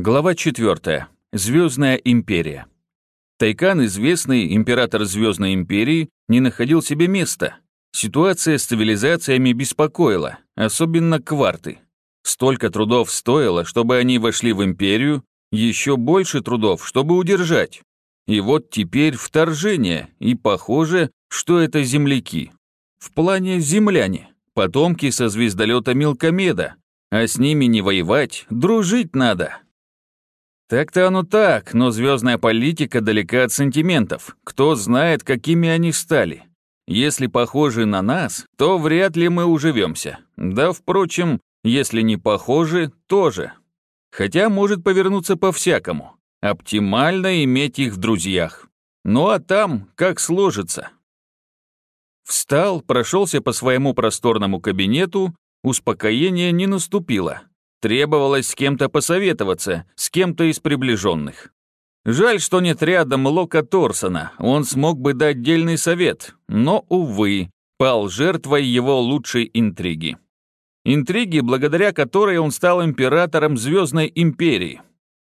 Глава 4. Звездная империя. Тайкан, известный император Звездной империи, не находил себе места. Ситуация с цивилизациями беспокоила, особенно кварты. Столько трудов стоило, чтобы они вошли в империю, еще больше трудов, чтобы удержать. И вот теперь вторжение, и похоже, что это земляки. В плане земляне, потомки со звездолета Милкомеда, а с ними не воевать, дружить надо. Так-то оно так, но звездная политика далека от сантиментов. Кто знает, какими они стали. Если похожи на нас, то вряд ли мы уживемся. Да, впрочем, если не похожи, тоже. Хотя может повернуться по-всякому. Оптимально иметь их в друзьях. Ну а там, как сложится. Встал, прошелся по своему просторному кабинету, успокоение не наступило. Требовалось с кем-то посоветоваться, с кем-то из приближенных. Жаль, что нет рядом Лока Торсона, он смог бы дать дельный совет, но, увы, пал жертвой его лучшей интриги. Интриги, благодаря которой он стал императором Звездной империи.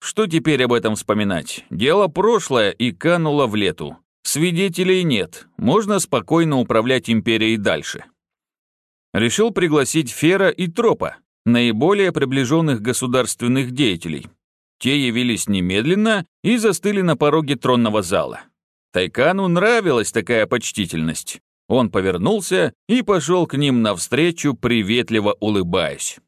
Что теперь об этом вспоминать? Дело прошлое и кануло в лету. Свидетелей нет, можно спокойно управлять империей дальше. Решил пригласить Фера и Тропа, наиболее приближенных государственных деятелей. Те явились немедленно и застыли на пороге тронного зала. Тайкану нравилась такая почтительность. Он повернулся и пошел к ним навстречу, приветливо улыбаясь.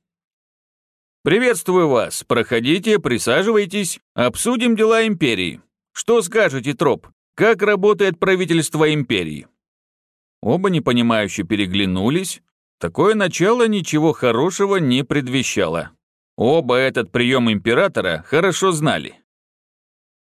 «Приветствую вас. Проходите, присаживайтесь. Обсудим дела империи. Что скажете, Троп? Как работает правительство империи?» Оба непонимающе переглянулись, Такое начало ничего хорошего не предвещало. Оба этот прием императора хорошо знали.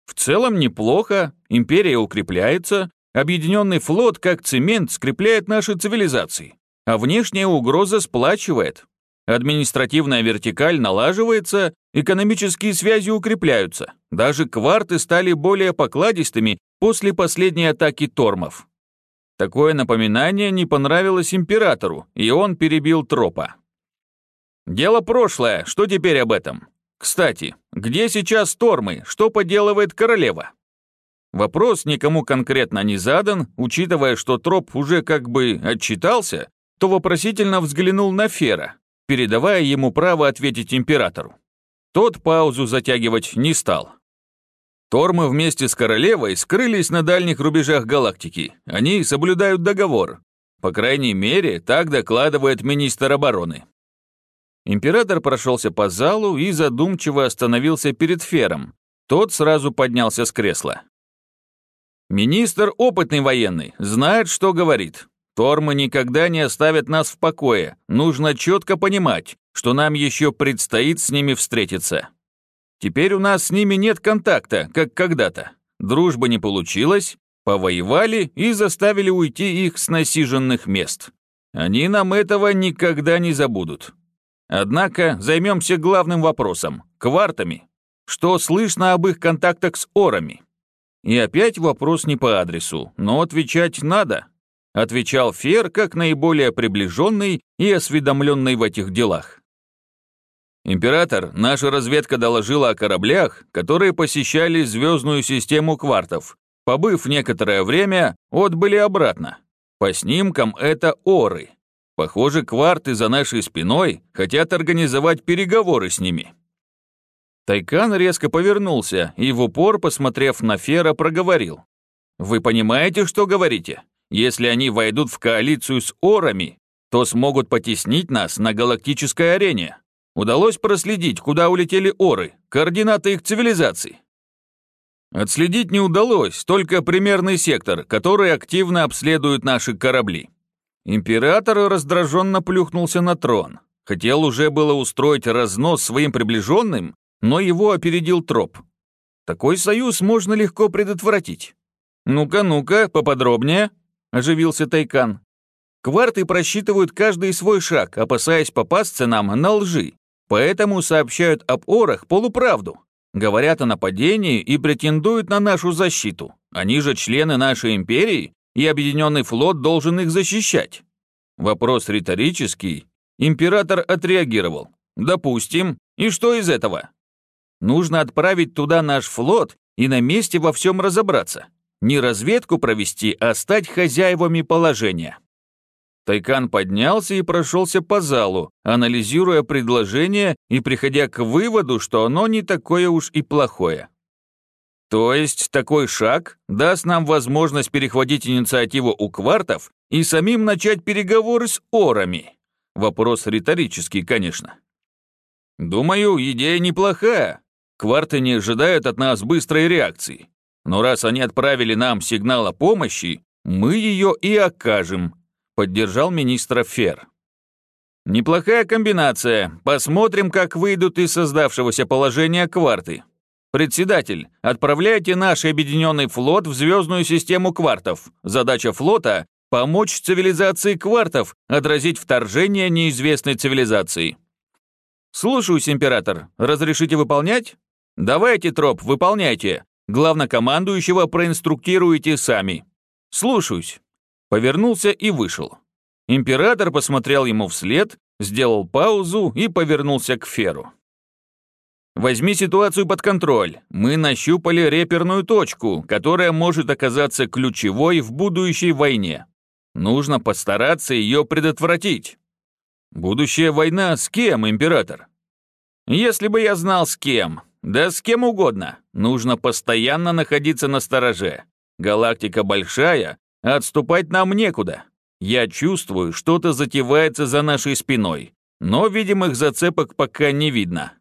В целом неплохо, империя укрепляется, объединенный флот как цемент скрепляет наши цивилизации, а внешняя угроза сплачивает. Административная вертикаль налаживается, экономические связи укрепляются. Даже кварты стали более покладистыми после последней атаки тормов. Такое напоминание не понравилось императору, и он перебил тропа. «Дело прошлое, что теперь об этом? Кстати, где сейчас Тормы, что поделывает королева?» Вопрос никому конкретно не задан, учитывая, что троп уже как бы отчитался, то вопросительно взглянул на Фера, передавая ему право ответить императору. Тот паузу затягивать не стал. Тормы вместе с королевой скрылись на дальних рубежах галактики. Они соблюдают договор. По крайней мере, так докладывает министр обороны. Император прошелся по залу и задумчиво остановился перед Фером. Тот сразу поднялся с кресла. «Министр опытный военный, знает, что говорит. Тормы никогда не оставят нас в покое. Нужно четко понимать, что нам еще предстоит с ними встретиться. Теперь у нас с ними нет контакта, как когда-то. Дружба не получилась, повоевали и заставили уйти их с насиженных мест. Они нам этого никогда не забудут. Однако займемся главным вопросом – квартами. Что слышно об их контактах с орами? И опять вопрос не по адресу, но отвечать надо. Отвечал Фер как наиболее приближенный и осведомленный в этих делах. «Император, наша разведка доложила о кораблях, которые посещали звездную систему квартов. Побыв некоторое время, отбыли обратно. По снимкам это оры. Похоже, кварты за нашей спиной хотят организовать переговоры с ними». Тайкан резко повернулся и в упор, посмотрев на Фера, проговорил. «Вы понимаете, что говорите? Если они войдут в коалицию с орами, то смогут потеснить нас на галактической арене. Удалось проследить, куда улетели оры, координаты их цивилизаций. Отследить не удалось, только примерный сектор, который активно обследует наши корабли. Император раздраженно плюхнулся на трон. Хотел уже было устроить разнос своим приближенным, но его опередил троп. Такой союз можно легко предотвратить. «Ну-ка, ну-ка, поподробнее», – оживился Тайкан. «Кварты просчитывают каждый свой шаг, опасаясь попасться нам на лжи. Поэтому сообщают об орах полуправду. Говорят о нападении и претендуют на нашу защиту. Они же члены нашей империи, и Объединенный флот должен их защищать. Вопрос риторический. Император отреагировал. Допустим. И что из этого? Нужно отправить туда наш флот и на месте во всем разобраться. Не разведку провести, а стать хозяевами положения. Тайкан поднялся и прошелся по залу, анализируя предложение и приходя к выводу, что оно не такое уж и плохое. То есть такой шаг даст нам возможность перехватить инициативу у квартов и самим начать переговоры с орами. Вопрос риторический, конечно. Думаю, идея неплохая. Кварты не ожидают от нас быстрой реакции. Но раз они отправили нам сигнал о помощи, мы ее и окажем, поддержал министра Фер. Неплохая комбинация. Посмотрим, как выйдут из создавшегося положения кварты. Председатель, отправляйте наш объединенный флот в звездную систему квартов. Задача флота – помочь цивилизации квартов отразить вторжение неизвестной цивилизации. Слушаюсь, император. Разрешите выполнять? Давайте, троп, выполняйте. Главнокомандующего проинструктируйте сами. Слушаюсь. Повернулся и вышел. Император посмотрел ему вслед, сделал паузу и повернулся к Феру. Возьми ситуацию под контроль. Мы нащупали реперную точку, которая может оказаться ключевой в будущей войне. Нужно постараться ее предотвратить. Будущая война с кем, император? Если бы я знал с кем, да с кем угодно, нужно постоянно находиться на стороже. Галактика большая, отступать нам некуда. Я чувствую, что-то затевается за нашей спиной, но видимых зацепок пока не видно.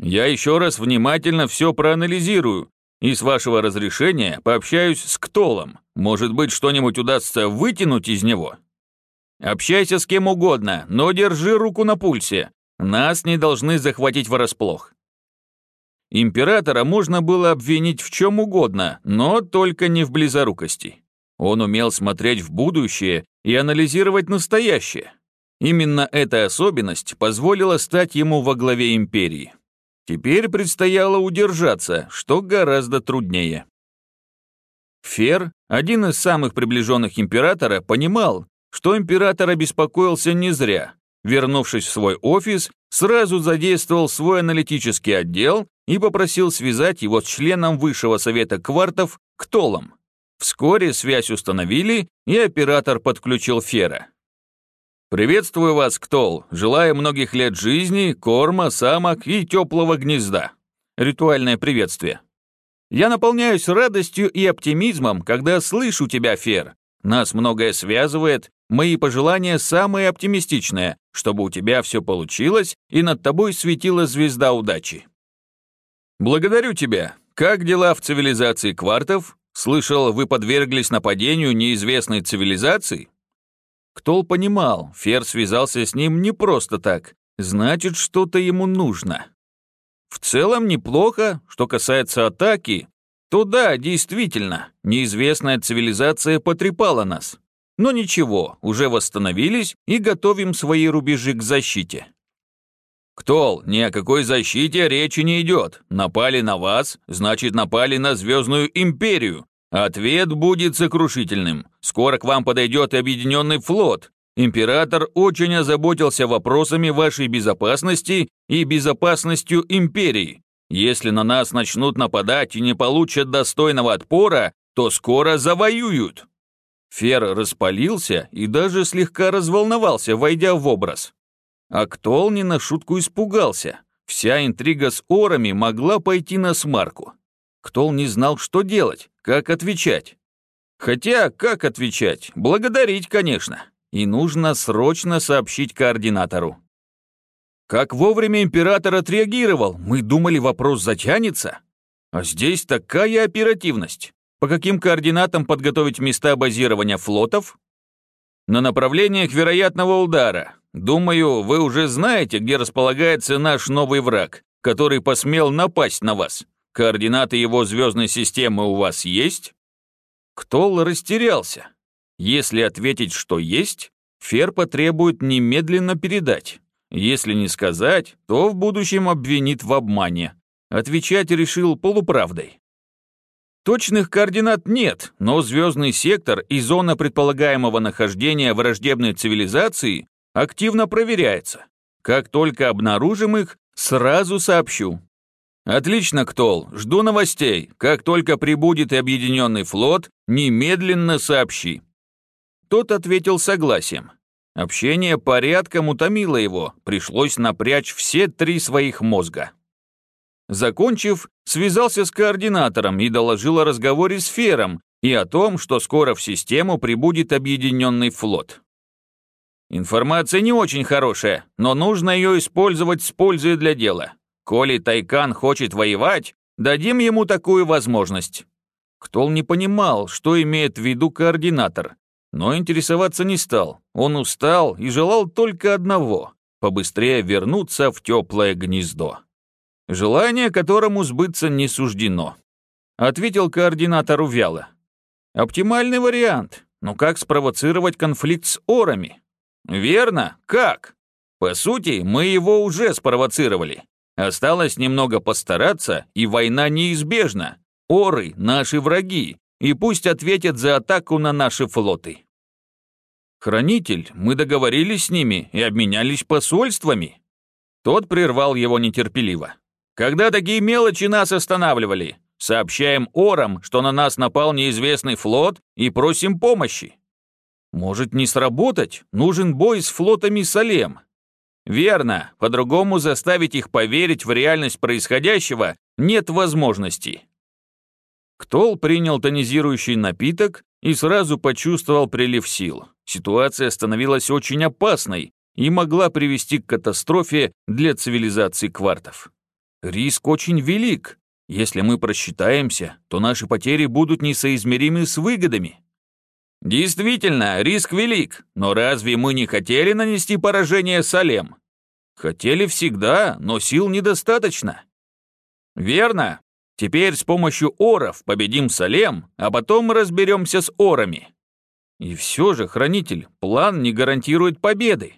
Я еще раз внимательно все проанализирую и с вашего разрешения пообщаюсь с Ктолом. Может быть, что-нибудь удастся вытянуть из него? Общайся с кем угодно, но держи руку на пульсе. Нас не должны захватить врасплох. Императора можно было обвинить в чем угодно, но только не в близорукости. Он умел смотреть в будущее и анализировать настоящее. Именно эта особенность позволила стать ему во главе империи. Теперь предстояло удержаться, что гораздо труднее. Фер, один из самых приближенных императора, понимал, что император обеспокоился не зря. Вернувшись в свой офис, сразу задействовал свой аналитический отдел и попросил связать его с членом Высшего совета квартов Ктолом. Вскоре связь установили, и оператор подключил Фера. «Приветствую вас, Ктол. Желаю многих лет жизни, корма, самок и теплого гнезда». Ритуальное приветствие. «Я наполняюсь радостью и оптимизмом, когда слышу тебя, Фер. Нас многое связывает, мои пожелания самые оптимистичные, чтобы у тебя все получилось и над тобой светила звезда удачи». «Благодарю тебя. Как дела в цивилизации квартов? Слышал, вы подверглись нападению неизвестной цивилизации?» Ктол понимал, Фер связался с ним не просто так, значит, что-то ему нужно. В целом неплохо, что касается атаки, то да, действительно, неизвестная цивилизация потрепала нас. Но ничего, уже восстановились и готовим свои рубежи к защите. Ктол, ни о какой защите речи не идет. Напали на вас, значит напали на Звездную Империю, Ответ будет сокрушительным. Скоро к вам подойдет объединенный флот. Император очень озаботился вопросами вашей безопасности и безопасностью империи. Если на нас начнут нападать и не получат достойного отпора, то скоро завоюют». Фер распалился и даже слегка разволновался, войдя в образ. Актол не на шутку испугался. Вся интрига с орами могла пойти на смарку. Ктол не знал, что делать, как отвечать. Хотя, как отвечать? Благодарить, конечно. И нужно срочно сообщить координатору. Как вовремя император отреагировал, мы думали, вопрос затянется. А здесь такая оперативность. По каким координатам подготовить места базирования флотов? На направлениях вероятного удара. Думаю, вы уже знаете, где располагается наш новый враг, который посмел напасть на вас. Координаты его звездной системы у вас есть? Ктол растерялся. Если ответить, что есть, Фер потребует немедленно передать. Если не сказать, то в будущем обвинит в обмане. Отвечать решил полуправдой. Точных координат нет, но звездный сектор и зона предполагаемого нахождения враждебной цивилизации активно проверяется. Как только обнаружим их, сразу сообщу. «Отлично, Ктол, жду новостей. Как только прибудет объединенный флот, немедленно сообщи». Тот ответил согласием. Общение порядком утомило его, пришлось напрячь все три своих мозга. Закончив, связался с координатором и доложил о разговоре с Фером и о том, что скоро в систему прибудет объединенный флот. Информация не очень хорошая, но нужно ее использовать с пользой для дела. Коли Тайкан хочет воевать, дадим ему такую возможность. Ктол не понимал, что имеет в виду координатор, но интересоваться не стал. Он устал и желал только одного — побыстрее вернуться в теплое гнездо. Желание которому сбыться не суждено. Ответил координатору вяло. Оптимальный вариант, но как спровоцировать конфликт с орами? Верно, как? По сути, мы его уже спровоцировали. Осталось немного постараться, и война неизбежна. Оры – наши враги, и пусть ответят за атаку на наши флоты. Хранитель, мы договорились с ними и обменялись посольствами. Тот прервал его нетерпеливо. Когда такие мелочи нас останавливали? Сообщаем орам, что на нас напал неизвестный флот и просим помощи. Может не сработать? Нужен бой с флотами Салем. Верно, по-другому заставить их поверить в реальность происходящего нет возможности. Ктол принял тонизирующий напиток и сразу почувствовал прилив сил. Ситуация становилась очень опасной и могла привести к катастрофе для цивилизации квартов. Риск очень велик. Если мы просчитаемся, то наши потери будут несоизмеримы с выгодами. Действительно, риск велик, но разве мы не хотели нанести поражение Салем? Хотели всегда, но сил недостаточно. Верно. Теперь с помощью оров победим Салем, а потом разберемся с орами. И все же, хранитель, план не гарантирует победы.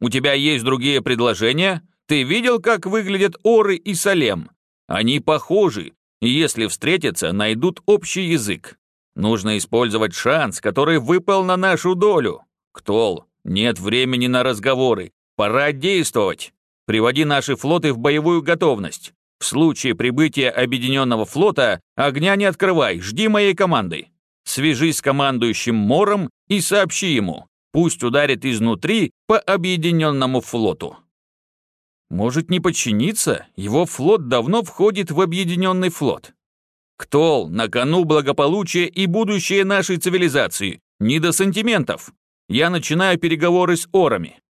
У тебя есть другие предложения? Ты видел, как выглядят оры и Салем? Они похожи, и если встретятся, найдут общий язык. Нужно использовать шанс, который выпал на нашу долю. Ктол, нет времени на разговоры. Пора действовать. Приводи наши флоты в боевую готовность. В случае прибытия объединенного флота огня не открывай, жди моей команды. Свяжись с командующим Мором и сообщи ему. Пусть ударит изнутри по объединенному флоту. Может не подчиниться? Его флот давно входит в объединенный флот. Ктол, на кону благополучие и будущее нашей цивилизации. Не до сантиментов. Я начинаю переговоры с орами».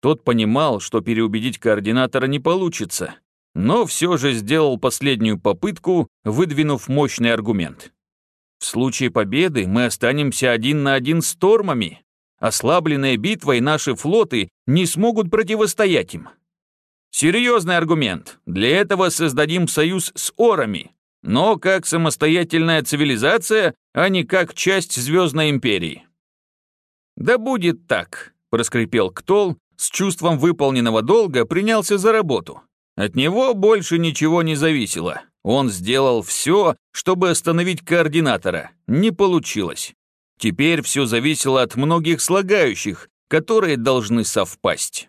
Тот понимал, что переубедить координатора не получится, но все же сделал последнюю попытку, выдвинув мощный аргумент. «В случае победы мы останемся один на один с тормами. Ослабленные битвой наши флоты не смогут противостоять им». Серьезный аргумент. Для этого создадим союз с орами, но как самостоятельная цивилизация, а не как часть Звездной империи. «Да будет так», — проскрипел Ктол, с чувством выполненного долга принялся за работу. От него больше ничего не зависело. Он сделал все, чтобы остановить координатора. Не получилось. Теперь все зависело от многих слагающих, которые должны совпасть.